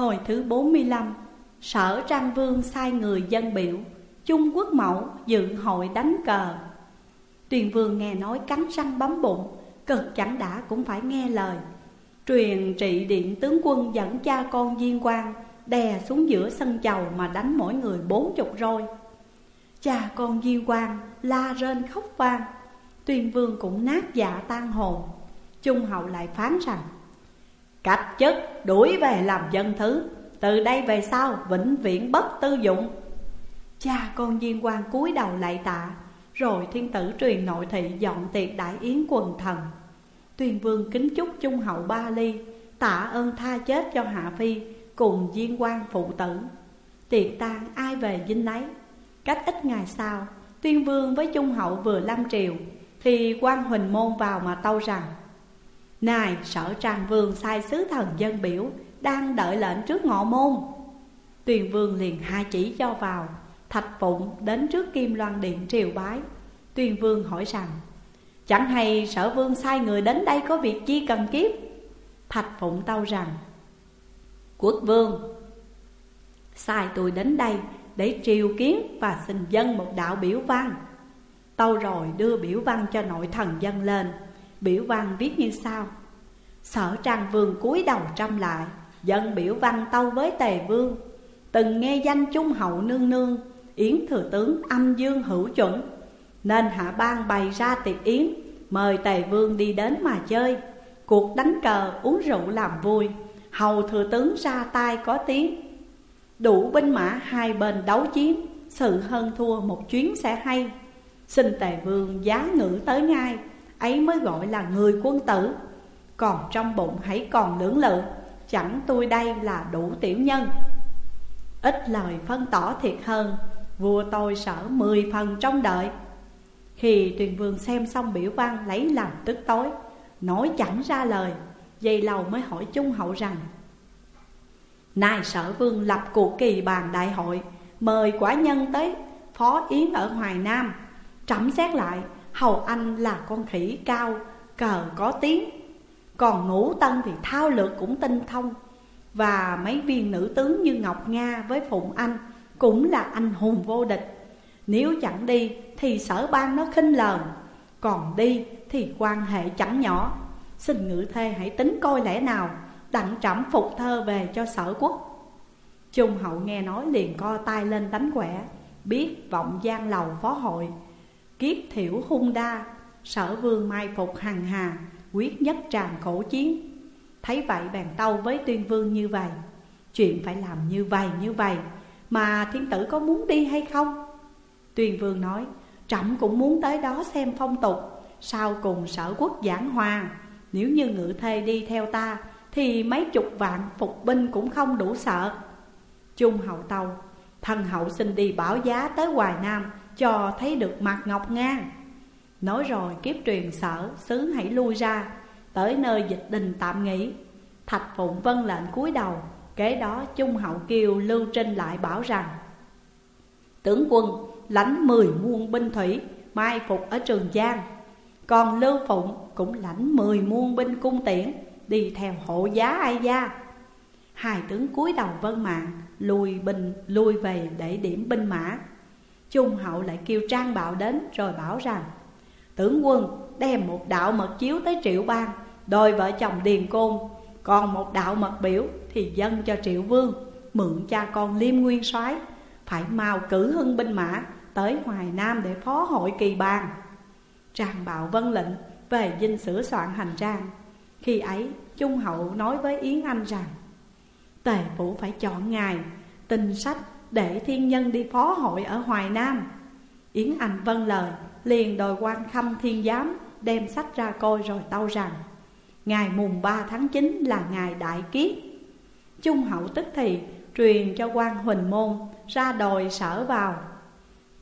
Hồi thứ 45 Sở Trang Vương sai người dân biểu, Trung Quốc Mẫu dựng hội đánh cờ. Tuyền Vương nghe nói cắn răng bấm bụng, Cực chẳng đã cũng phải nghe lời. Truyền trị điện tướng quân dẫn cha con viên quan Đè xuống giữa sân chầu mà đánh mỗi người bốn chục roi. Cha con viên quan la rên khóc vang Tuyên vương cũng nát dạ tan hồn. Trung hậu lại phán rằng Cách chức đuổi về làm dân thứ. Từ đây về sau, vĩnh viễn bất tư dụng. Cha con viên quan cúi đầu lạy tạ, Rồi thiên tử truyền nội thị dọn tiệc đại yến quần thần. Tuyên vương kính chúc trung hậu ba ly, Tạ ơn tha chết cho Hạ Phi Cùng viên quan phụ tử. Tiệc tang ai về dinh nấy Cách ít ngày sau, Tuyên vương với trung hậu vừa lâm triều, Thì quan huỳnh môn vào mà tâu rằng này, sở trang vương sai sứ thần dân biểu, Đang đợi lệnh trước ngọ môn. Tuyền vương liền hai chỉ cho vào, Thạch Phụng đến trước Kim Loan Điện triều bái. Tuyền vương hỏi rằng, Chẳng hay sở vương sai người đến đây có việc chi cần kiếp? Thạch Phụng tâu rằng, Quốc vương, Sai tôi đến đây để triều kiến và xin dân một đạo biểu văn. Tâu rồi đưa biểu văn cho nội thần dân lên. Biểu văn viết như sau. Sở trang vương cúi đầu trăm lại, Dân biểu văn tâu với tề vương. Từng nghe danh trung hậu nương nương, Yến thừa tướng âm dương hữu chuẩn. Nên hạ ban bày ra tiệc yến, Mời tề vương đi đến mà chơi. Cuộc đánh cờ uống rượu làm vui, Hầu thừa tướng ra tay có tiếng. Đủ binh mã hai bên đấu chiến, Sự hơn thua một chuyến sẽ hay. Xin tề vương giá ngữ tới ngay. Ấy mới gọi là người quân tử. Còn trong bụng hãy còn lưỡng lự, Chẳng tôi đây là đủ tiểu nhân. Ít lời phân tỏ thiệt hơn, Vua tôi sợ mười phần trong đợi Khi tuyền vương xem xong biểu văn lấy làm tức tối, Nói chẳng ra lời Dây lâu mới hỏi Trung Hậu rằng, Nay sở vương lập cuộc kỳ bàn đại hội, Mời quả nhân tới, phó yến ở Hoài Nam, Trẫm xét lại Hầu Anh là con khỉ cao, Cờ có tiếng. Còn ngũ tân thì thao lược cũng tinh thông. Và mấy viên nữ tướng như Ngọc Nga với Phụng Anh Cũng là anh hùng vô địch. Nếu chẳng đi thì sở ban nó khinh lờn. Còn đi thì quan hệ chẳng nhỏ. Xin ngự thê hãy tính coi lẽ nào, Đặng trẫm phục thơ về cho sở quốc. Trung hậu nghe nói liền co tay lên đánh quẻ, Biết vọng gian lầu phó hội. Kiếp thiểu hung đa, Sở vương mai phục hằng hà, Quyết nhất tràn khổ chiến. Thấy vậy bèn tâu với tuyên vương như vậy, Chuyện phải làm như vậy như vậy, Mà thiên tử có muốn đi hay không? Tuyên vương nói, Trẫm cũng muốn tới đó xem phong tục, Sau cùng sở quốc giảng hòa. Nếu như ngự thê đi theo ta, thì mấy chục vạn phục binh cũng không đủ sợ. Trung hậu tâu Thần hậu xin đi bảo giá tới Hoài Nam cho thấy được mặt Ngọc Nga Nói rồi kiếp truyền sở Sứ hãy lui ra, Tới nơi dịch đình tạm nghỉ. Thạch Phụng vân lệnh cúi đầu, Kế đó Trung hậu kêu Lưu Trinh lại bảo rằng, Tướng quân, lãnh mười muôn binh thủy, Mai phục ở Trường Giang. Còn Lưu Phụng cũng lãnh mười muôn binh cung tiễn, đi theo hộ giá ai gia? Hai tướng cúi đầu vân mạng, lùi binh lui về để điểm binh mã trung hậu lại kêu trang bạo đến, rồi bảo rằng, tướng quân, đem một đạo mật chiếu tới triệu bang, đôi vợ chồng điền côn còn một đạo mật biểu thì dâng cho triệu vương, mượn cha con liêm nguyên soái, phải mau cử hưng binh mã tới hoài nam để phó hội kỳ bang. trang bạo vân lệnh, về dinh sửa soạn hành trang khi ấy, Trung Hậu nói với Yến Anh rằng, Tề phủ phải chọn ngài Tình sách để thiên nhân đi phó hội ở Hoài Nam. Yến Anh vâng lời, Liền đòi quan khâm thiên giám, Đem sách ra coi rồi tâu rằng, Ngày mùng 3 tháng 9 là ngày đại kiết Trung hậu tức thì truyền cho quan Huỳnh Môn, Ra đòi sở vào.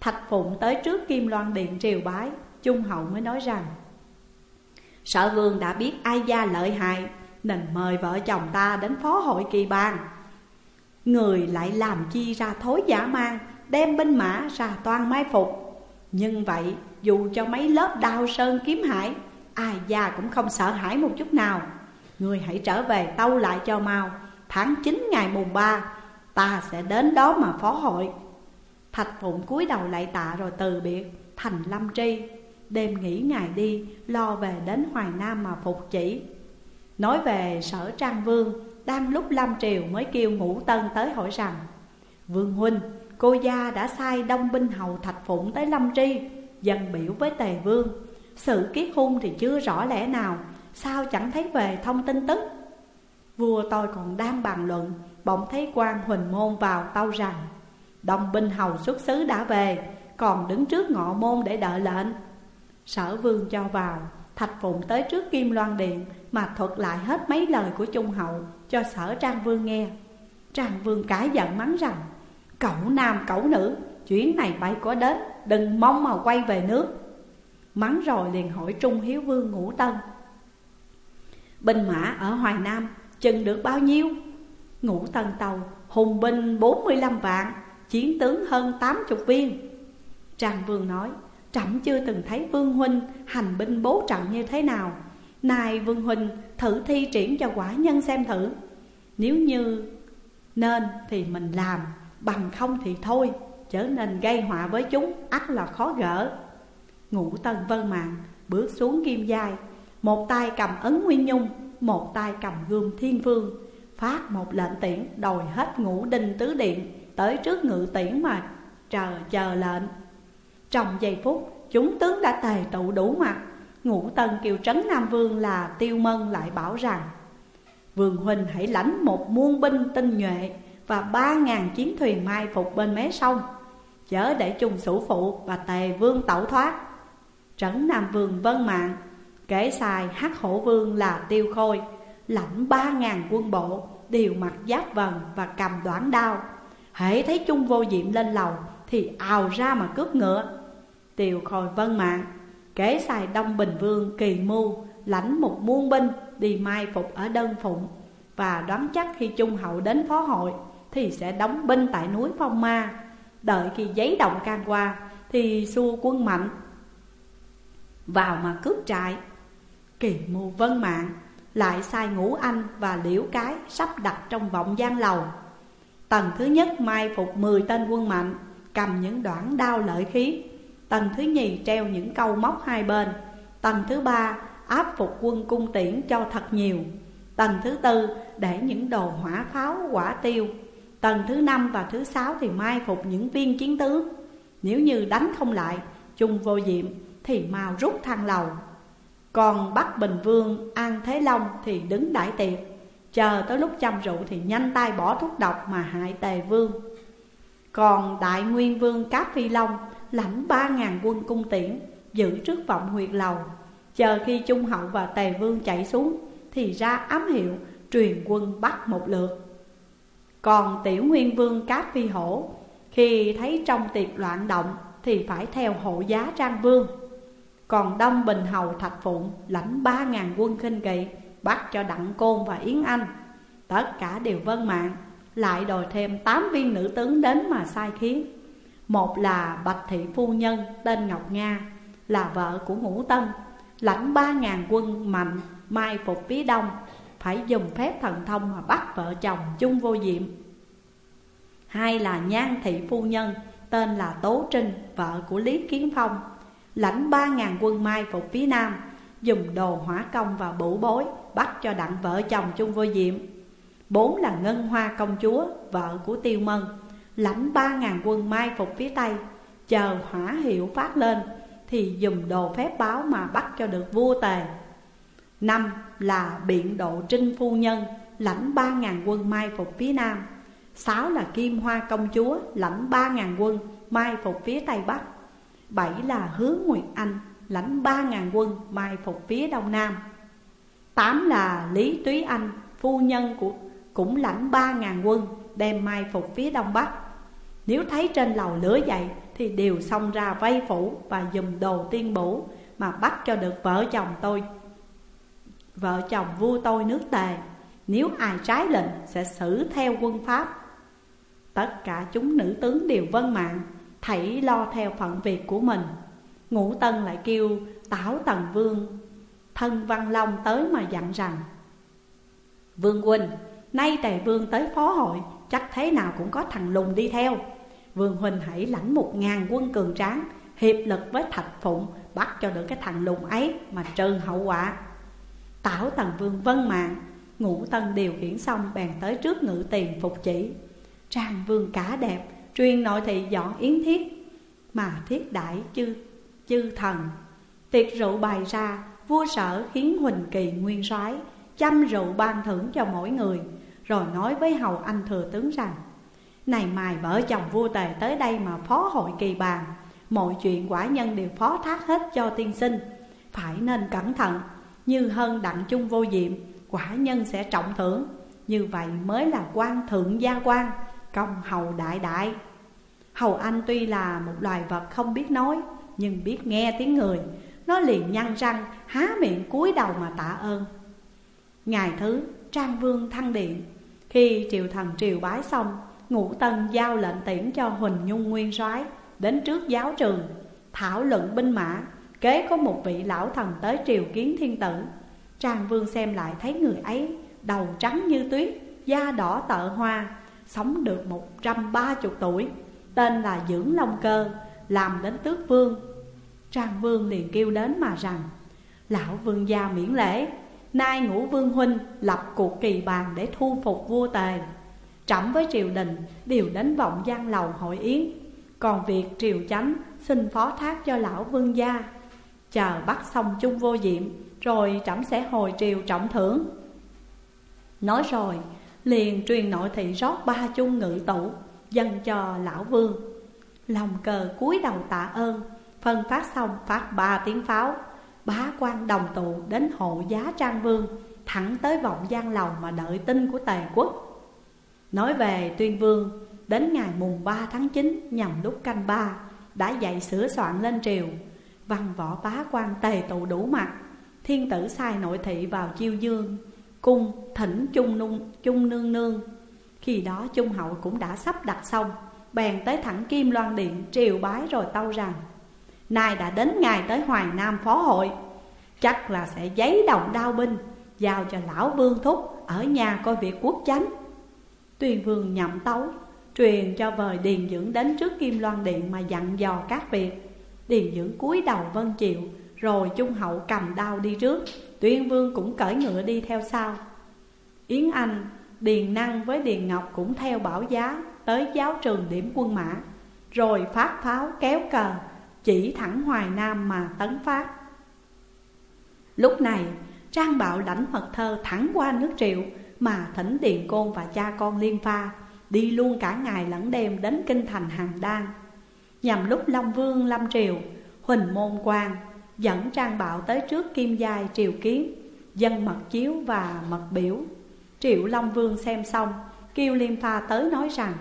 Thạch Phụng tới trước Kim Loan Điện triều bái Trung hậu mới nói rằng, Sở vương đã biết ai gia lợi hại, Nên mời vợ chồng ta đến phó hội kỳ bàn. Người lại làm chi ra thối giả mang, Đem binh mã ra toan mai phục. Nhưng vậy, dù cho mấy lớp đao sơn kiếm hải, Ai già cũng không sợ hãi một chút nào. Người hãy trở về tâu lại cho mau. Tháng 9 ngày mùng 3 Ta sẽ đến đó mà phó hội. Thạch Phụng cúi đầu lại tạ rồi từ biệt, Thành Lâm Tri. Đêm nghỉ ngày đi, Lo về đến Hoài Nam mà phục chỉ. Nói về sở Trang Vương đang lúc Lâm Triều mới kêu Ngũ Tân tới hỏi rằng, Vương Huynh, Cô gia đã sai đông binh hầu Thạch Phụng tới Lâm Tri, dần biểu với Tề Vương. Sự kiết hung thì chưa rõ lẽ nào, Sao chẳng thấy về thông tin tức? Vua tôi còn đang bàn luận, Bỗng thấy quan Huỳnh Môn vào tâu rằng, Đông binh hầu xuất xứ đã về, Còn đứng trước ngọ môn để đợi lệnh. Sở vương cho vào, Thạch Phụng tới trước Kim Loan Điện Mà thuật lại hết mấy lời của Trung Hậu. Cho sở Trang Vương nghe. Trang Vương cãi giận mắng rằng, Cậu nam, cậu nữ Chuyến này bay có đến, Đừng mong mà quay về nước. Mắng rồi liền hỏi Trung Hiếu Vương Ngũ Tân. Binh mã ở Hoài Nam chừng được bao nhiêu? Ngũ Tân Tàu, hùng binh 45 vạn, Chiến tướng hơn 80 viên. Trang Vương nói, Trẫm chưa từng thấy Vương Huynh hành binh bố trận như thế nào. Này Vương huỳnh thử thi triển cho quả nhân xem thử. Nếu như nên thì mình làm, Bằng không thì thôi Trở nên gây họa với chúng, ắt là khó gỡ. Ngũ Tân Vân Mạng bước xuống kim giai, Một tay cầm ấn nguyên nhung, Một tay cầm gươm thiên vương, Phát một lệnh tiễn đòi hết ngũ đinh tứ điện Tới trước ngự tiễn mà chờ chờ lệnh. Trong giây phút, chúng tướng đã tề tụ đủ mặt Ngũ Tân kiều trấn Nam Vương là Tiêu Mân lại bảo rằng, Vương Huynh hãy lãnh một muôn binh tinh nhuệ Và ba ngàn chiến thuyền mai phục bên mé sông, Chớ để chung sủ phụ và tề vương tẩu thoát. Trấn Nam Vương vân mạng, Kể xài hắc hổ vương là tiêu khôi, Lãnh ba ngàn quân bộ, Đều mặc giáp vần và cầm đoạn đao. Hễ thấy chung vô diệm lên lầu Thì ào ra mà cướp ngựa. Tiêu khôi vân mạng kế xài Đông Bình Vương kỳ mưu, Lãnh một muôn binh đi mai phục ở đơn phụng. Và đoán chắc khi Trung Hậu đến phó hội, Thì sẽ đóng binh tại núi Phong Ma. Đợi khi giấy động can qua, Thì xua quân mạnh. Vào mà cướp trại, Kỳ mưu vân mạng, Lại sai ngũ anh và liễu cái Sắp đặt trong vọng gian lầu. Tầng thứ nhất mai phục 10 tên quân mạnh, Cầm những đoạn đao lợi khí. Tầng thứ nhì treo những câu móc hai bên. Tầng thứ ba, áp phục quân cung tiễn cho thật nhiều. Tầng thứ tư, để những đồ hỏa pháo, quả tiêu. Tầng thứ năm và thứ sáu thì mai phục những viên chiến tướng Nếu như đánh không lại, chung vô diệm, thì mau rút thang lầu. Còn Bắc Bình Vương, An Thế Long thì đứng đại tiệc. Chờ tới lúc chăm rượu thì nhanh tay bỏ thuốc độc mà hại tề vương. Còn Đại Nguyên Vương Cáp Phi Long lãnh ba ngàn quân cung tiễn, Giữ trước vọng huyệt lầu. Chờ khi Trung Hậu và Tề Vương chạy xuống, Thì ra ám hiệu truyền quân bắt một lượt. Còn Tiểu Nguyên Vương Cáp Phi Hổ, Khi thấy trong tiệc loạn động, Thì phải theo hộ giá Trang Vương. Còn Đông Bình Hầu Thạch Phụng lãnh ba ngàn quân khinh kỵ, Bắt cho Đặng Côn và Yến Anh. Tất cả đều vân mạng, Lại đòi thêm tám viên nữ tướng đến mà sai khiến. Một là Bạch Thị Phu Nhân, tên Ngọc Nga, Là vợ của Ngũ Tân. Lãnh ba ngàn quân mạnh, mai phục phía đông, Phải dùng phép thần thông mà bắt vợ chồng chung vô diệm. Hai là Nhan Thị Phu Nhân, tên là Tố Trinh, Vợ của Lý Kiến Phong. Lãnh ba ngàn quân mai phục phía nam, Dùng đồ hỏa công và bủ bối Bắt cho đặng vợ chồng chung vô diệm. Bốn là Ngân Hoa công chúa, Vợ của Tiêu Mân. Lãnh ba ngàn quân mai phục phía Tây, Chờ hỏa hiệu phát lên Thì dùng đồ phép báo mà bắt cho được vua tề. Năm là Biện Độ Trinh Phu Nhân Lãnh ba ngàn quân mai phục phía Nam. Sáu là Kim Hoa Công Chúa Lãnh ba ngàn quân mai phục phía Tây Bắc. Bảy là Hứa Nguyệt Anh Lãnh ba ngàn quân mai phục phía Đông Nam. Tám là Lý Túy Anh, Phu nhân của, cũng lãnh ba ngàn quân Đem mai phục phía Đông Bắc. Nếu thấy trên lầu lửa dậy Thì đều xông ra vây phủ Và dùng đồ tiên bổ Mà bắt cho được vợ chồng tôi. Vợ chồng vua tôi nước tề. Nếu ai trái lệnh, sẽ xử theo quân pháp. Tất cả chúng nữ tướng đều vân mạng, Thảy lo theo phận việc của mình. Ngũ Tân lại kêu, Tảo Tần Vương, Thân Văn Long tới mà dặn rằng, Vương huynh, Nay tề vương tới phó hội, Chắc thế nào cũng có thằng lùng đi theo. Vương Huynh hãy lãnh một ngàn quân cường tráng Hiệp lực với Thạch Phụng Bắt cho được cái thằng lùng ấy Mà trừ hậu quả. Tảo Tần Vương vân mạng Ngũ Tân điều khiển xong bèn tới trước ngự tiền phục chỉ. Trang vương cả đẹp Truyền nội thị dọn yến thiết Mà thiết đại chư, chư thần. Tiệc rượu bày ra Vua sở khiến Huỳnh Kỳ nguyên soái Chăm rượu ban thưởng cho mỗi người Rồi nói với hầu anh thừa tướng rằng này mài vợ chồng vua tề tới đây mà phó hội kỳ bàn. Mọi chuyện quả nhân đều phó thác hết cho tiên sinh. Phải nên cẩn thận, Như hơn đặng chung vô diệm, Quả nhân sẽ trọng thưởng. Như vậy mới là quan thượng gia quan, Công hầu đại đại. Hầu anh tuy là một loài vật không biết nói, Nhưng biết nghe tiếng người. Nó liền nhăn răng, há miệng cúi đầu mà tạ ơn. Ngày thứ, Trang Vương thăng điện. Khi triều thần triều bái xong Ngũ Tân giao lệnh tiễn cho Huỳnh Nhung Nguyên soái Đến trước giáo trường, Thảo luận binh mã, Kế có một vị lão thần tới triều kiến thiên tử. Trang Vương xem lại thấy người ấy Đầu trắng như tuyết, Da đỏ tợ hoa, Sống được một trăm ba chục tuổi, Tên là Dưỡng Long Cơ, Làm đến tước vương. Trang Vương liền kêu đến mà rằng, Lão vương gia miễn lễ, Nay ngũ vương huynh lập cuộc kỳ bàn để thu phục vua tề. Trẫm với triều đình, đều đến vọng gian lầu hội yến. Còn việc triều chánh xin phó thác cho lão vương gia, Chờ bắt xong chung vô diệm, Rồi trẫm sẽ hồi triều trọng thưởng. Nói rồi, liền truyền nội thị rót ba chung ngự tủ Dâng cho lão vương. Lòng cờ cúi đầu tạ ơn, Phân phát xong phát ba tiếng pháo. Bá quan đồng tụ đến hộ giá trang vương, Thẳng tới vọng gian lầu mà đợi tin của tề quốc. Nói về tuyên vương Đến ngày mùng 3 tháng 9 nhằm lúc canh ba Đã dạy sửa soạn lên triều Văn võ bá quan tề tụ đủ mặt. Thiên tử sai nội thị vào chiêu dương Cung thỉnh chung, nung, chung nương nương. Khi đó Trung hậu cũng đã sắp đặt xong Bèn tới thẳng Kim Loan Điện triều bái rồi tâu rằng Nay đã đến ngày tới Hoài Nam phó hội Chắc là sẽ giấy đồng đao binh Giao cho lão vương thúc ở nhà coi việc quốc chánh. Tuyền vương nhậm tấu Truyền cho vời Điền Dưỡng đến trước Kim Loan Điện mà dặn dò các việc. Điền Dưỡng cúi đầu vân chịu Rồi Trung Hậu cầm đao đi trước. Tuyên Vương cũng cởi ngựa đi theo sau. Yến Anh, Điền Năng với Điền Ngọc cũng theo bảo giá Tới giáo trường điểm quân mã Rồi phát pháo kéo cờ Chỉ thẳng Hoài Nam mà tấn phát. Lúc này Trang Bạo lãnh mật thơ thẳng qua nước triệu mà thỉnh Điền Côn và cha con Liên Pha Đi luôn cả ngày lẫn đêm đến kinh thành Hàng Đan. Nhằm lúc Long Vương, lâm triều, Huỳnh Môn Quang Dẫn Trang Bạo tới trước Kim Giai triều kiến, Dân mật chiếu và mật biểu, Triệu Long Vương xem xong, Kêu Liên Pha tới nói rằng,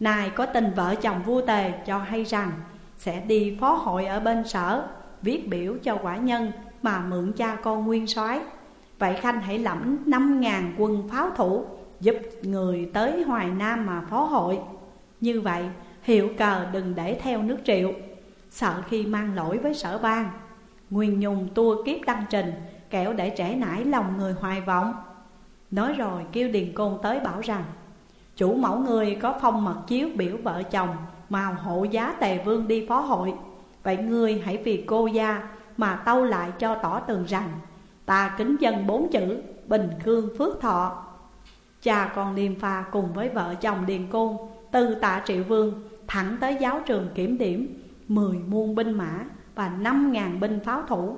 Này có tình vợ chồng vua tề cho hay rằng Sẽ đi phó hội ở bên sở, Viết biểu cho quả nhân mà mượn cha con nguyên soái. Vậy Khanh hãy lẫm năm ngàn quân pháo thủ, Giúp người tới Hoài Nam mà phó hội. Như vậy, hiệu cờ đừng để theo nước triệu. Sợ khi mang lỗi với sở ban. Nguyên Nhung tua kiếp đăng trình, Kẻo để trẻ nải lòng người hoài vọng. Nói rồi kêu Điền Côn tới bảo rằng, Chủ mẫu người có phong mật chiếu biểu vợ chồng Màu hộ giá tề vương đi phó hội. Vậy ngươi hãy vì cô gia mà tâu lại cho tỏ tường rằng Ta kính dân bốn chữ, Bình Khương Phước Thọ. Cha con Liêm Pha cùng với vợ chồng Điền Côn Từ tạ Triệu Vương, thẳng tới giáo trường kiểm điểm, Mười muôn binh mã và năm ngàn binh pháo thủ.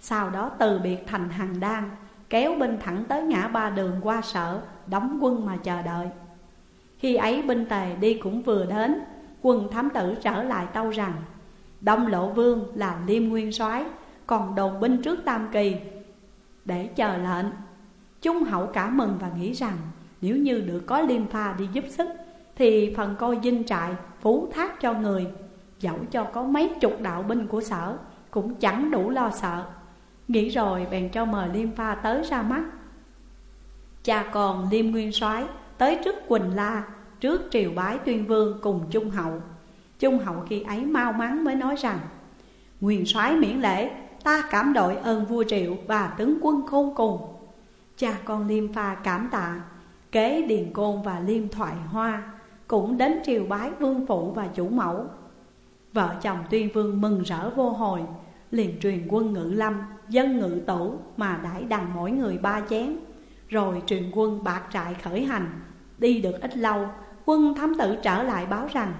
Sau đó từ biệt thành hàng Đan, Kéo binh thẳng tới ngã ba đường qua sở, Đóng quân mà chờ đợi. Khi ấy binh tề đi cũng vừa đến, Quân thám tử trở lại tâu rằng, Đông Lộ Vương là Liêm Nguyên soái, Còn đồn binh trước Tam Kỳ để chờ lệnh. Trung hậu cả mừng và nghĩ rằng, Nếu như được có Liêm Pha đi giúp sức, Thì phần coi dinh trại phú thác cho người, Dẫu cho có mấy chục đạo binh của sở, Cũng chẳng đủ lo sợ. Nghĩ rồi bèn cho mời Liêm Pha tới ra mắt. Cha còn Liêm Nguyên soái tới trước Quỳnh La, Trước triều bái tuyên vương cùng Trung hậu. Trung hậu khi ấy mau mắn mới nói rằng, Nguyên soái miễn lễ Ta cảm đội ơn vua triệu và tướng quân khôn cùng. Cha con Liêm Pha cảm tạ Kế Điền Côn và Liêm Thoại Hoa Cũng đến triều bái vương phụ và chủ mẫu. Vợ chồng tuyên vương mừng rỡ vô hồi Liền truyền quân ngự lâm, dân ngự tổ Mà đãi đằng mỗi người ba chén Rồi truyền quân bạc trại khởi hành. Đi được ít lâu Quân thám tử trở lại báo rằng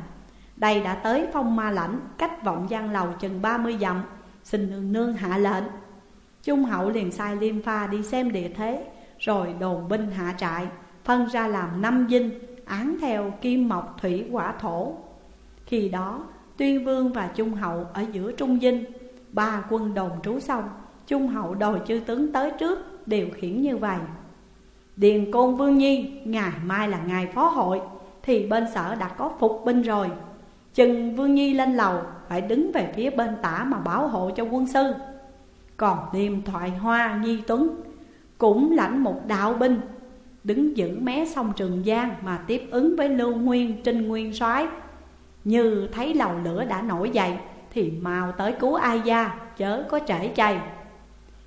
Đây đã tới phong ma lãnh Cách vọng giang lầu chừng ba mươi dặm Xin nương nương hạ lệnh. Trung hậu liền sai liêm pha đi xem địa thế, Rồi đồn binh hạ trại, Phân ra làm năm dinh, Án theo kim mộc thủy quả thổ. Khi đó, Tuyên vương và Trung hậu ở giữa trung dinh, Ba quân đồn trú xong Trung hậu đòi chư tướng tới trước, Điều khiển như vậy. Điền Côn Vương Nhi, Ngày mai là ngày phó hội, Thì bên sở đã có phục binh rồi. Chừng Vương Nhi lên lầu phải đứng về phía bên tả mà bảo hộ cho quân sư. Còn Liêm Thoại Hoa Nhi Tuấn Cũng lãnh một đạo binh, Đứng giữ mé sông Trường Giang Mà tiếp ứng với Lưu Nguyên, Trinh Nguyên soái. Như thấy lầu lửa đã nổi dậy Thì mau tới cứu ai gia, Chớ có trễ chay.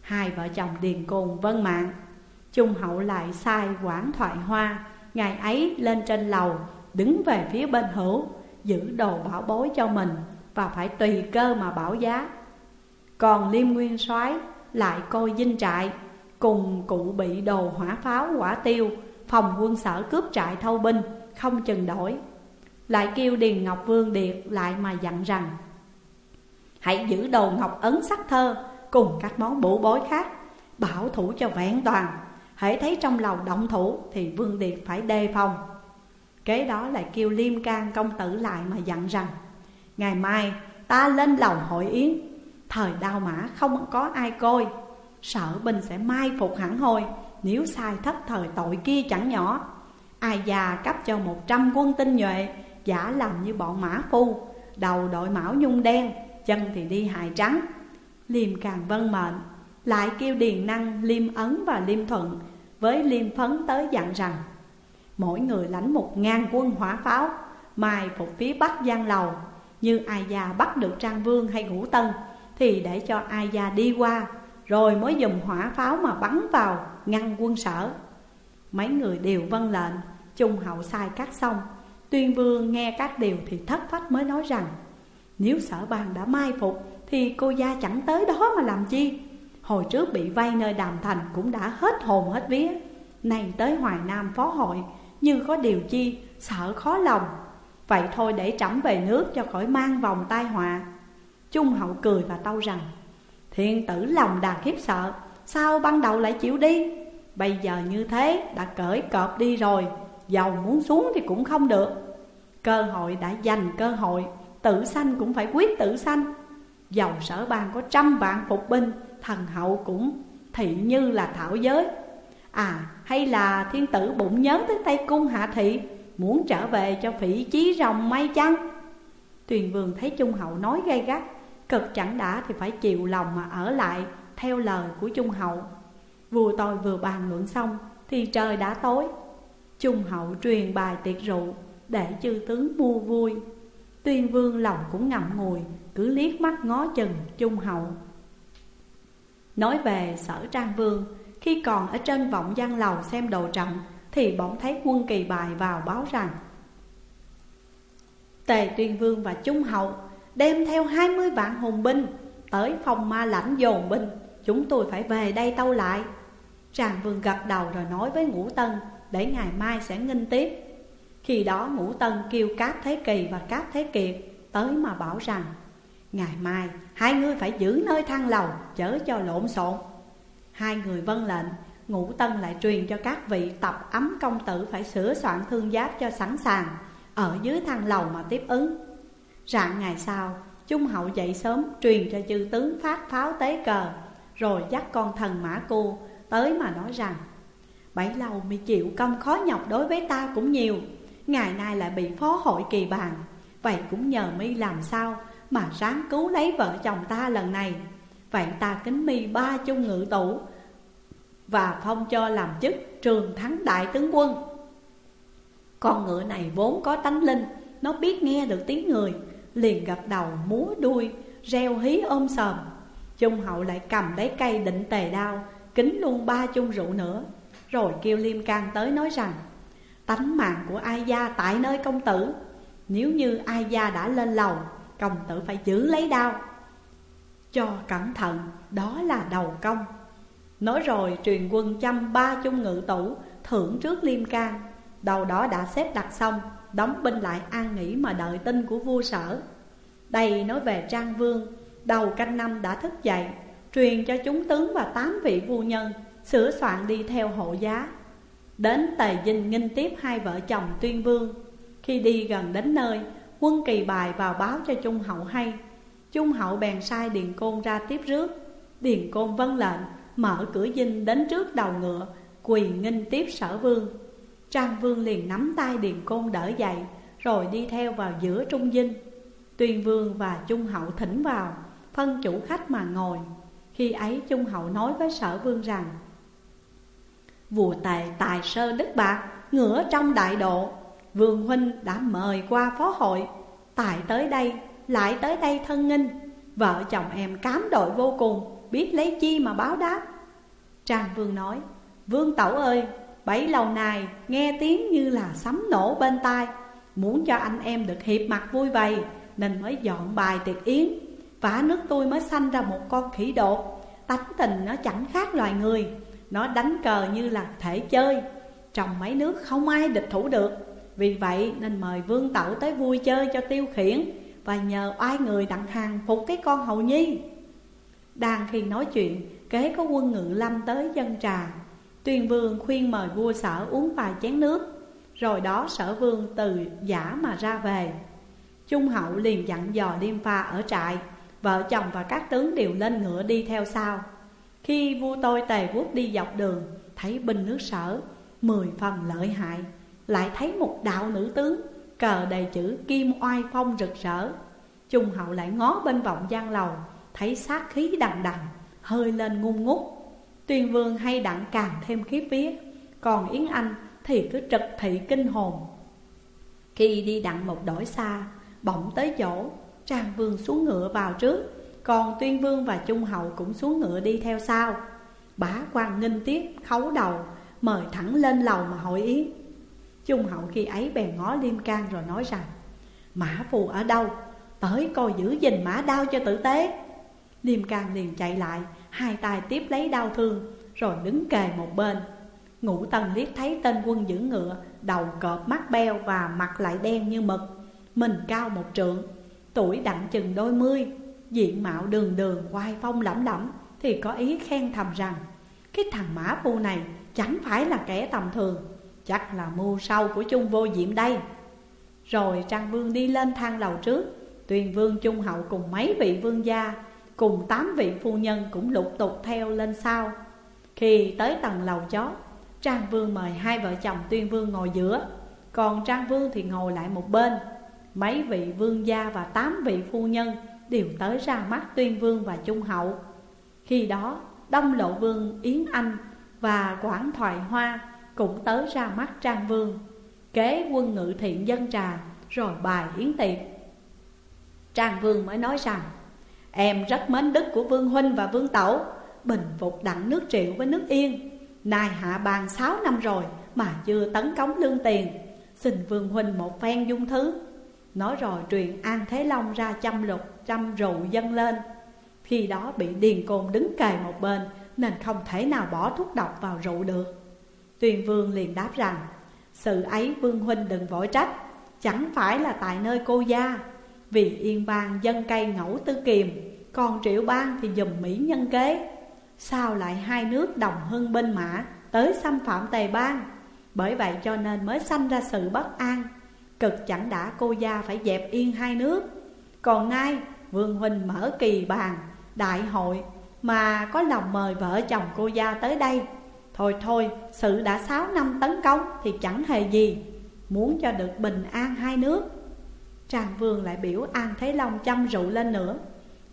Hai vợ chồng Điền Cồn vân mạng Trung hậu lại sai quản thoại hoa. Ngày ấy lên trên lầu, Đứng về phía bên hữu, Giữ đồ bảo bối cho mình. Và phải tùy cơ mà bảo giá. Còn Liêm Nguyên soái lại coi dinh trại Cùng cụ bị đồ hỏa pháo, quả tiêu, Phòng quân sở cướp trại thâu binh, Không chừng đổi. Lại kêu Điền Ngọc Vương Điệt lại mà dặn rằng, Hãy giữ đồ ngọc ấn sắc thơ Cùng các món bổ bối khác, Bảo thủ cho vẹn toàn. Hãy thấy trong lầu động thủ Thì Vương Điệt phải đề phòng. Kế đó lại kêu Liêm can công tử lại mà dặn rằng Ngày mai, ta lên lầu hội yến. Thời đao mã không có ai coi. Sợ binh sẽ mai phục hẳn hoi Nếu sai thất thời tội kia chẳng nhỏ. Ai già cấp cho một trăm quân tinh nhuệ, Giả làm như bọn mã phu. Đầu đội mão nhung đen, Chân thì đi hài trắng. Liêm càng vân mệnh Lại kêu điền năng, liêm ấn và liêm thuận Với liêm phấn tới dặn rằng, Mỗi người lãnh một ngàn quân hỏa pháo, Mai phục phía bắc giang lầu. Như ai già bắt được Trang Vương hay Ngũ Tân, Thì để cho ai già đi qua, rồi mới dùng hỏa pháo mà bắn vào ngăn quân sở. Mấy người đều vâng lệnh Trung hậu sai các xong Tuyên vương nghe các điều thì thất phách mới nói rằng, Nếu sở bàn đã mai phục, Thì cô gia chẳng tới đó mà làm chi? Hồi trước bị vay nơi đàm thành cũng đã hết hồn hết vía. Này tới Hoài Nam phó hội, Như có điều chi, sợ khó lòng. Vậy thôi để trẫm về nước cho khỏi mang vòng tai họa. Trung hậu cười và tâu rằng, Thiên tử lòng đà khiếp sợ, Sao ban đầu lại chịu đi? Bây giờ như thế đã cởi cọp đi rồi Dầu muốn xuống thì cũng không được. Cơ hội đã dành cơ hội Tự sanh cũng phải quyết tự sanh. Dầu sở bang có trăm vạn phục binh, Thần hậu cũng thị như là thảo giới. À hay là thiên tử bụng nhớ tới Tây Cung Hạ Thị? Muốn trở về cho phỉ chí rồng may chăng? Tuyền vương thấy Trung Hậu nói gay gắt, Cực chẳng đã thì phải chịu lòng mà ở lại, Theo lời của Trung Hậu. Vua tôi vừa bàn luận xong Thì trời đã tối. Trung Hậu truyền bài tiệc rượu Để chư tướng mua vui. Tuyên vương lòng cũng ngậm ngùi, Cứ liếc mắt ngó chừng Trung Hậu. Nói về sở trang vương, Khi còn ở trên vọng giang lầu xem đồ trọng. Thì bỗng thấy quân kỳ bài vào báo rằng, Tề tuyên vương và Trung Hậu Đem theo hai mươi vạn hùng binh Tới phòng ma lãnh dồn binh. Chúng tôi phải về đây tâu lại. Tràng vương gật đầu rồi nói với Ngũ Tân Để ngày mai sẽ nghinh tiếp. Khi đó Ngũ Tân kêu Cáp Thế Kỳ và Cáp Thế Kiệt Tới mà bảo rằng, Ngày mai hai người phải giữ nơi thang lầu Chớ cho lộn xộn. Hai người vâng lệnh Ngũ Tân lại truyền cho các vị tập ấm công tử Phải sửa soạn thương giáp cho sẵn sàng Ở dưới thang lầu mà tiếp ứng. Rạng ngày sau, Trung hậu dậy sớm truyền cho chư tướng phát pháo tế cờ Rồi dắt con thần mã cô tới mà nói rằng Bảy lâu mi chịu công khó nhọc đối với ta cũng nhiều Ngày nay lại bị phó hội kỳ bàn Vậy cũng nhờ mi làm sao mà ráng cứu lấy vợ chồng ta lần này. Vậy ta kính mi ba chung ngự tủ và phong cho làm chức trường thắng đại tướng quân. Con ngựa này vốn có tánh linh, Nó biết nghe được tiếng người, liền gật đầu múa đuôi, reo hí ôm sòm. Trung hậu lại cầm lấy cây định tề đao, kính luôn ba chung rượu nữa, rồi kêu liêm can tới nói rằng, Tánh mạng của ai gia tại nơi công tử? Nếu như ai gia đã lên lầu, Công tử phải giữ lấy đao. Cho cẩn thận, Đó là đầu công. Nói rồi, truyền quân chăm ba chung ngự tủ, Thưởng trước liêm can. Đầu đó đã xếp đặt xong, Đóng binh lại an nghỉ mà đợi tin của vua sở. Đây nói về Trang Vương, Đầu canh năm đã thức dậy, Truyền cho chúng tướng và tám vị vua nhân, Sửa soạn đi theo hộ giá. Đến Tề Dinh nghinh tiếp hai vợ chồng tuyên vương. Khi đi gần đến nơi, Quân kỳ bài vào báo cho Trung Hậu hay. Trung Hậu bèn sai Điền Côn ra tiếp rước. Điền Côn vân lệnh Mở cửa dinh đến trước đầu ngựa, Quỳ nghinh tiếp sở vương. Trang vương liền nắm tay Điền Côn đỡ dậy, Rồi đi theo vào giữa trung dinh. Tuyên vương và Trung Hậu thỉnh vào, Phân chủ khách mà ngồi. Khi ấy Trung Hậu nói với sở vương rằng, Vua tề tài sơ đức bạc Ngửa trong đại độ. Vương huynh đã mời qua phó hội. Tài tới đây, lại tới đây thân nghinh. Vợ chồng em cám đội vô cùng. Biết lấy chi mà báo đáp. Trang vương nói, Vương tẩu ơi Bấy lâu nay nghe tiếng như là sấm nổ bên tai. Muốn cho anh em được hiệp mặt vui vầy, Nên mới dọn bài tiệc yến. Vả nước tôi mới sanh ra một con khỉ đột. Tánh tình nó chẳng khác loài người. Nó đánh cờ như là thể chơi. Trong mấy nước không ai địch thủ được. Vì vậy nên mời vương tẩu tới vui chơi cho tiêu khiển Và nhờ oai người đặng hàng phục cái con hầu nhi. Đang khi nói chuyện, Kế có quân ngự lâm tới dân trà Tuyên vương khuyên mời vua sở uống vài chén nước, Rồi đó sở vương từ giả mà ra về. Trung hậu liền dặn dò liêm pha ở trại, Vợ chồng và các tướng đều lên ngựa đi theo sau. Khi vua tôi tề quốc đi dọc đường, Thấy binh nước sở, Mười phần lợi hại. Lại thấy một đạo nữ tướng, Cờ đầy chữ kim oai phong rực rỡ. Trung hậu lại ngó bên vọng gian lầu. Thấy sát khí đằng đằng, Hơi lên ngung ngút. Tuyên vương hay đặng càng thêm khiếp vía Còn Yến Anh thì cứ trực thị kinh hồn. Khi đi đặng một đổi xa, Bỗng tới chỗ Trang vương xuống ngựa vào trước, Còn tuyên vương và trung hậu cũng xuống ngựa đi theo sau. Bá quan nghinh tiếp khấu đầu, Mời thẳng lên lầu mà hội yến Trung hậu khi ấy bèn ngó liêm can rồi nói rằng, Mã phù ở đâu? Tới coi giữ gìn mã đao cho tử tế. Liêm cang liền chạy lại, Hai tay tiếp lấy đau thương, Rồi đứng kề một bên. Ngũ tần liếc thấy tên quân giữ ngựa, Đầu cọp mắt beo và mặt lại đen như mực. Mình cao một trượng, Tuổi đặng chừng đôi mươi, Diện mạo đường đường quai phong lẫm lẫm, Thì có ý khen thầm rằng, Cái thằng mã phu này chẳng phải là kẻ tầm thường, Chắc là mưu sâu của chung vô diệm đây. Rồi Trang Vương đi lên thang lầu trước Tuyền Vương Trung Hậu cùng mấy vị vương gia Cùng tám vị phu nhân cũng lục tục theo lên sau. Khi tới tầng lầu chót Trang Vương mời hai vợ chồng Tuyên Vương ngồi giữa. Còn Trang Vương thì ngồi lại một bên. Mấy vị vương gia và tám vị phu nhân đều tới ra mắt tuyên vương và trung hậu. Khi đó, Đông Lộ Vương, Yến Anh và Quảng Thoại Hoa cũng tới ra mắt Trang Vương, Kế quân ngự thiện dân trà, rồi bài yến tiệc. Trang Vương mới nói rằng Em rất mến đức của Vương Huynh và Vương Tẩu, Bình phục đặng nước triệu với nước yên. Nay hạ bàn sáu năm rồi mà chưa tấn cống lương tiền. Xin Vương Huynh một phen dung thứ. Nói rồi truyền An Thế Long ra chăm lục, chăm rượu dâng lên. Khi đó bị Điền Côn đứng kề một bên, Nên không thể nào bỏ thuốc độc vào rượu được. Tuyền Vương liền đáp rằng, Sự ấy Vương Huynh đừng vội trách, Chẳng phải là tại nơi cô gia. Vì yên bang dân cây ngẫu tư kiềm, Còn triệu bang thì dùm Mỹ nhân kế. Sao lại hai nước đồng hưng binh mã Tới xâm phạm tề bang Bởi vậy cho nên mới sanh ra sự bất an. Cực chẳng đã cô gia phải dẹp yên hai nước. Còn nay, Vương Huynh mở kỳ bàn, Đại hội, Mà có lòng mời vợ chồng cô gia tới đây. Thôi thôi, Sự đã sáu năm tấn công Thì chẳng hề gì. Muốn cho được bình an hai nước Trang Vương lại biểu An Thế Long chăm rượu lên nữa.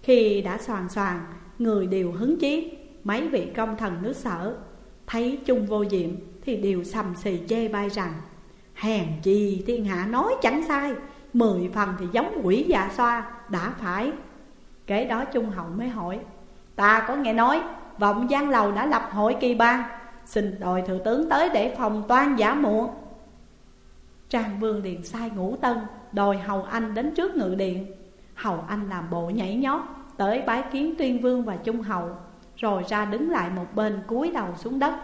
Khi đã soàn soàn, Người đều hứng chí. Mấy vị công thần nước sở Thấy chung vô diệm Thì đều sầm xì chê bai rằng, Hèn chi thiên hạ nói chẳng sai, Mười phần thì giống quỷ dạ xoa, Đã phải. Kế đó Trung Hậu mới hỏi, Ta có nghe nói, Vọng Giang Lầu đã lập hội kỳ ban Xin đòi thừa tướng tới để phòng toan giả muộn Trang Vương liền sai ngũ tân Đòi Hầu Anh đến trước ngự điện. Hầu Anh làm bộ nhảy nhót, Tới bái kiến Tuyên Vương và Trung Hậu, Rồi ra đứng lại một bên cúi đầu xuống đất.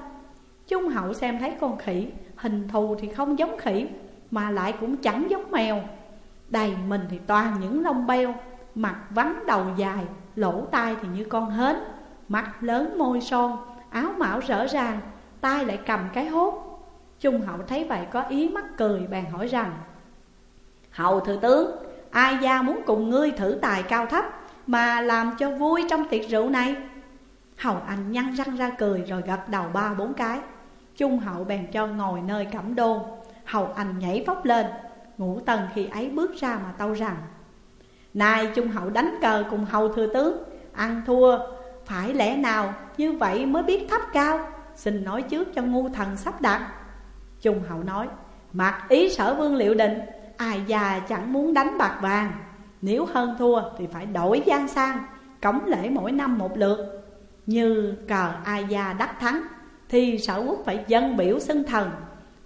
Trung Hậu xem thấy con khỉ, Hình thù thì không giống khỉ, Mà lại cũng chẳng giống mèo. Đầy mình thì toàn những lông beo, Mặt vắn đầu dài, Lỗ tai thì như con hến, Mắt lớn môi son, Áo mão rỡ ràng tay lại cầm cái hốt. Trung hậu thấy vậy có ý mắc cười, bèn hỏi rằng Hầu thừa tướng, Ai gia muốn cùng ngươi thử tài cao thấp Mà làm cho vui trong tiệc rượu này? Hầu anh nhăn răng ra cười rồi gật đầu ba bốn cái. Trung hậu bèn cho ngồi nơi cẩm đôn Hầu anh nhảy phóc lên. Ngũ tần khi ấy bước ra mà tâu rằng, Này Trung hậu đánh cờ cùng hầu thừa tướng, Ăn thua. Phải lẽ nào như vậy mới biết thấp cao? Xin nói trước cho ngu thần sắp đặt. Trung hậu nói, Mặc ý sở vương liệu định. Ai già chẳng muốn đánh bạc vàng. Nếu hơn thua thì phải đổi gian sang, Cống lễ mỗi năm một lượt. Như cờ ai gia đắc thắng, Thì sở quốc phải dân biểu xưng thần.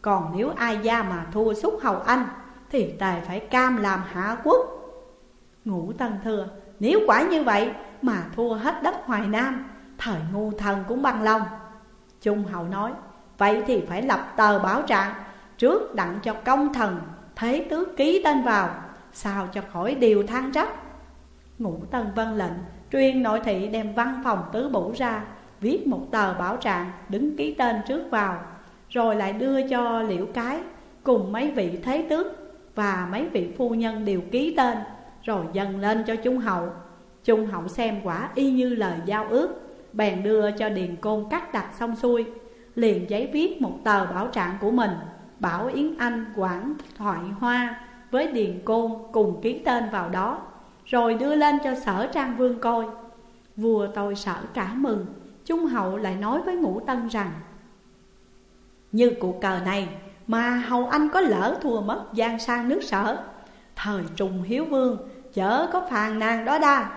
Còn nếu ai gia mà thua xúc hầu anh, Thì tài phải cam làm hạ quốc. Ngũ tân thưa, Nếu quả như vậy mà thua hết đất Hoài Nam, Thời ngu thần cũng bằng lòng. Trung hậu nói, Vậy thì phải lập tờ báo trạng Trước đặng cho công thần Thế tứ ký tên vào, Sao cho khỏi điều than trách? Ngũ tân vân lệnh, Truyền nội thị đem văn phòng tứ bổ ra, Viết một tờ bảo trạng Đứng ký tên trước vào, Rồi lại đưa cho liễu cái Cùng mấy vị thế tước Và mấy vị phu nhân đều ký tên, Rồi dần lên cho Trung hậu. Trung hậu xem quả y như lời giao ước, Bèn đưa cho Điền Côn cắt đặt xong xuôi, Liền giấy viết một tờ bảo trạng của mình. Bảo Yến Anh quản thoại hoa Với Điền Côn cùng ký tên vào đó, Rồi đưa lên cho sở Trang Vương coi. Vua tôi sở cả mừng, Trung hậu lại nói với Ngũ Tân rằng, Như cuộc cờ này mà hầu anh có lỡ thua mất gian sang nước sở, Thời trùng hiếu vương chớ có phàn nàn đó đa.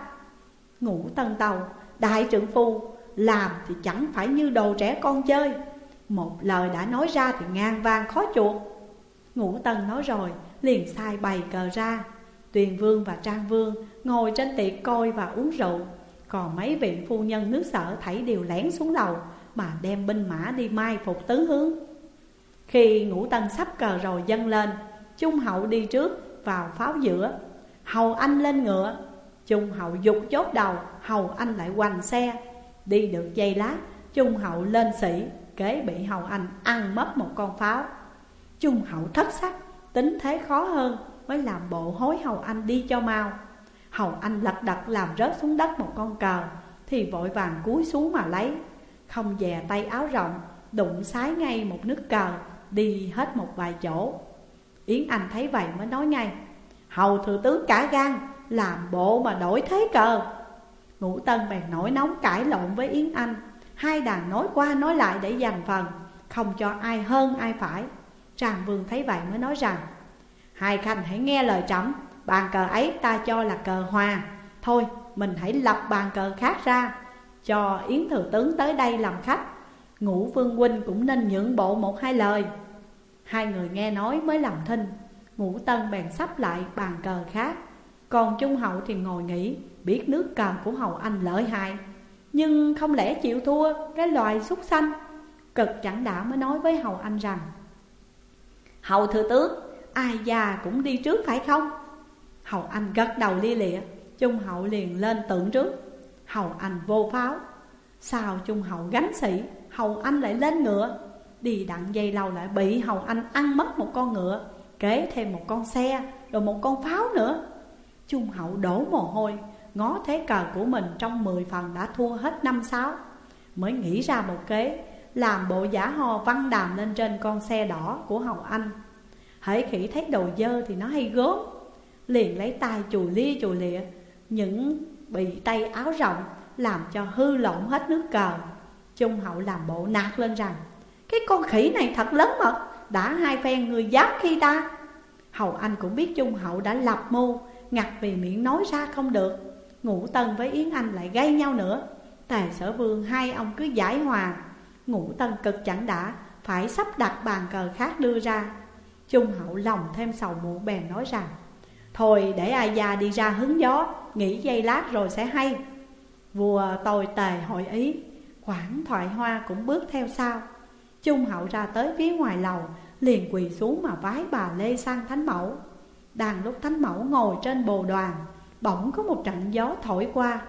Ngũ Tân Tàu, Đại trưởng phu, làm thì chẳng phải như đồ trẻ con chơi một lời đã nói ra thì ngang vang khó chuột Ngũ Tân nói rồi, liền sai bày cờ ra. Tuyền Vương và Trang Vương ngồi trên tiệc coi và uống rượu. Còn mấy vị phu nhân nước sở thảy đều lén xuống lầu, Mà đem binh mã đi mai phục tứ hướng. Khi ngũ tân sắp cờ rồi dâng lên, Trung hậu đi trước vào pháo giữa. Hầu anh lên ngựa. Trung hậu dục chốt đầu, Hầu anh lại hoành xe. Đi được dây lát, Trung hậu lên sĩ. Kế bị hầu anh ăn mất một con pháo. Trung hậu thất sắc, Tính thế khó hơn, Mới làm bộ hối hầu anh đi cho mau. Hầu anh lật đật làm rớt xuống đất một con cờ, Thì vội vàng cúi xuống mà lấy. Không dè tay áo rộng, Đụng sái ngay một nước cờ, Đi hết một vài chỗ. Yến Anh thấy vậy mới nói ngay, Hầu thừa tướng cả gan, Làm bộ mà đổi thế cờ. Ngũ Tân bèn nổi nóng cãi lộn với Yến Anh. Hai đàn nói qua nói lại để giành phần Không cho ai hơn ai phải. Tràng Vương thấy vậy mới nói rằng, Hai khanh hãy nghe lời trẫm, Bàn cờ ấy ta cho là cờ hòa. Thôi, mình hãy lập bàn cờ khác ra, Cho Yến Thừa Tướng tới đây làm khách. Ngũ Vương Huynh cũng nên nhượng bộ một hai lời. Hai người nghe nói mới làm thinh, Ngũ Tân bèn sắp lại bàn cờ khác. Còn Trung Hậu thì ngồi nghỉ, Biết nước cờ của hậu Anh lợi hại. Nhưng không lẽ chịu thua, cái loài súc sanh? Cực chẳng đã mới nói với Hầu Anh rằng, Hầu thừa tướng, Ai già cũng đi trước phải không? Hầu Anh gật đầu lia lịa Trung Hậu liền lên tượng trước. Hầu Anh vô pháo. Sao Trung Hậu gánh sĩ, Hầu Anh lại lên ngựa? Đi đặng dây lâu lại bị Hầu Anh ăn mất một con ngựa, Kế thêm một con xe, Rồi một con pháo nữa. Trung Hậu đổ mồ hôi. Ngó thế cờ của mình trong 10 phần đã thua hết năm sáu. Mới nghĩ ra một kế, Làm bộ giả ho văn đàm lên trên con xe đỏ của Hồng Anh. Hễ khỉ thấy đồ dơ thì nó hay gớm. Liền lấy tay chùi lia chùi lịa, Những bị tay áo rộng Làm cho hư lộn hết nước cờ. Trung hậu làm bộ nạt lên rằng, Cái con khỉ này thật lớn mật, Đã hai phen người dám khi ta. Hầu Anh cũng biết Trung hậu đã lập mưu, Ngặt vì miệng nói ra không được. Ngũ Tân với Yến Anh lại gây nhau nữa. Tề sở vương hai ông cứ giải hòa. Ngũ Tân cực chẳng đã, Phải sắp đặt bàn cờ khác đưa ra. Trung hậu lòng thêm sầu muộn bèn nói rằng, Thôi để ai già đi ra hứng gió, Nghỉ giây lát rồi sẽ hay. Vua tôi tề hội ý Quảng thoại hoa cũng bước theo sau. Trung hậu ra tới phía ngoài lầu, Liền quỳ xuống mà vái bà Lê sang Thánh Mẫu. Đang lúc Thánh Mẫu ngồi trên bồ đoàn Bỗng có một trận gió thổi qua.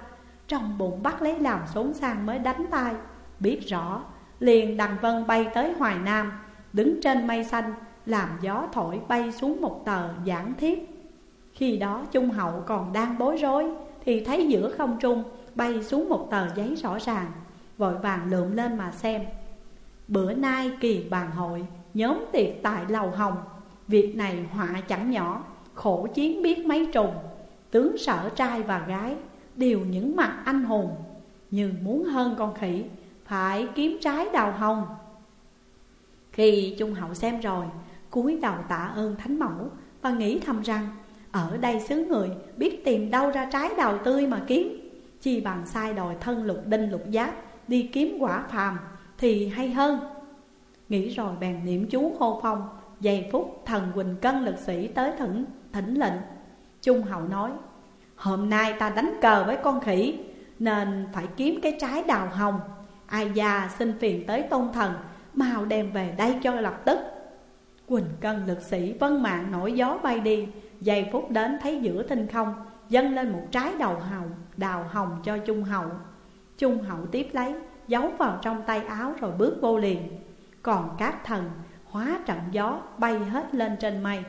Trong bụng bắt lấy làm xuống sang mới đánh tay Biết rõ, Liền đằng vân bay tới Hoài Nam, Đứng trên mây xanh, Làm gió thổi bay xuống một tờ giảng thiếp Khi đó Trung Hậu còn đang bối rối, Thì thấy giữa không trung Bay xuống một tờ giấy rõ ràng, Vội vàng lượm lên mà xem. Bữa nay kỳ bàn hội, Nhóm tiệc tại Lầu Hồng, Việc này họa chẳng nhỏ, Khổ chiến biết mấy trùng. Tướng sở trai và gái Đều những mặt anh hùng Nhưng muốn hơn con khỉ Phải kiếm trái đào hồng. Khi Trung Hậu xem rồi cúi đầu tạ ơn Thánh Mẫu Và nghĩ thầm rằng Ở đây xứ người biết tìm đâu ra trái đào tươi mà kiếm. Chi bằng sai đòi thân lục đinh lục giáp Đi kiếm quả phàm thì hay hơn. Nghĩ rồi bèn niệm chú hô phong Giây phút thần Quỳnh Cân lực sĩ tới thỉnh, thỉnh lệnh. Trung hậu nói, Hôm nay ta đánh cờ với con khỉ, Nên phải kiếm cái trái đào hồng. Ai già xin phiền tới tôn thần, Mau đem về đây cho lập tức. Quỳnh Cân lực sĩ vân mạng nổi gió bay đi. Giây phút đến thấy giữa tinh không, Dâng lên một trái đầu hồng, Đào hồng cho Trung hậu Trung hậu tiếp lấy, Giấu vào trong tay áo rồi bước vô liền. Còn các thần, hóa trận gió bay hết lên trên mây.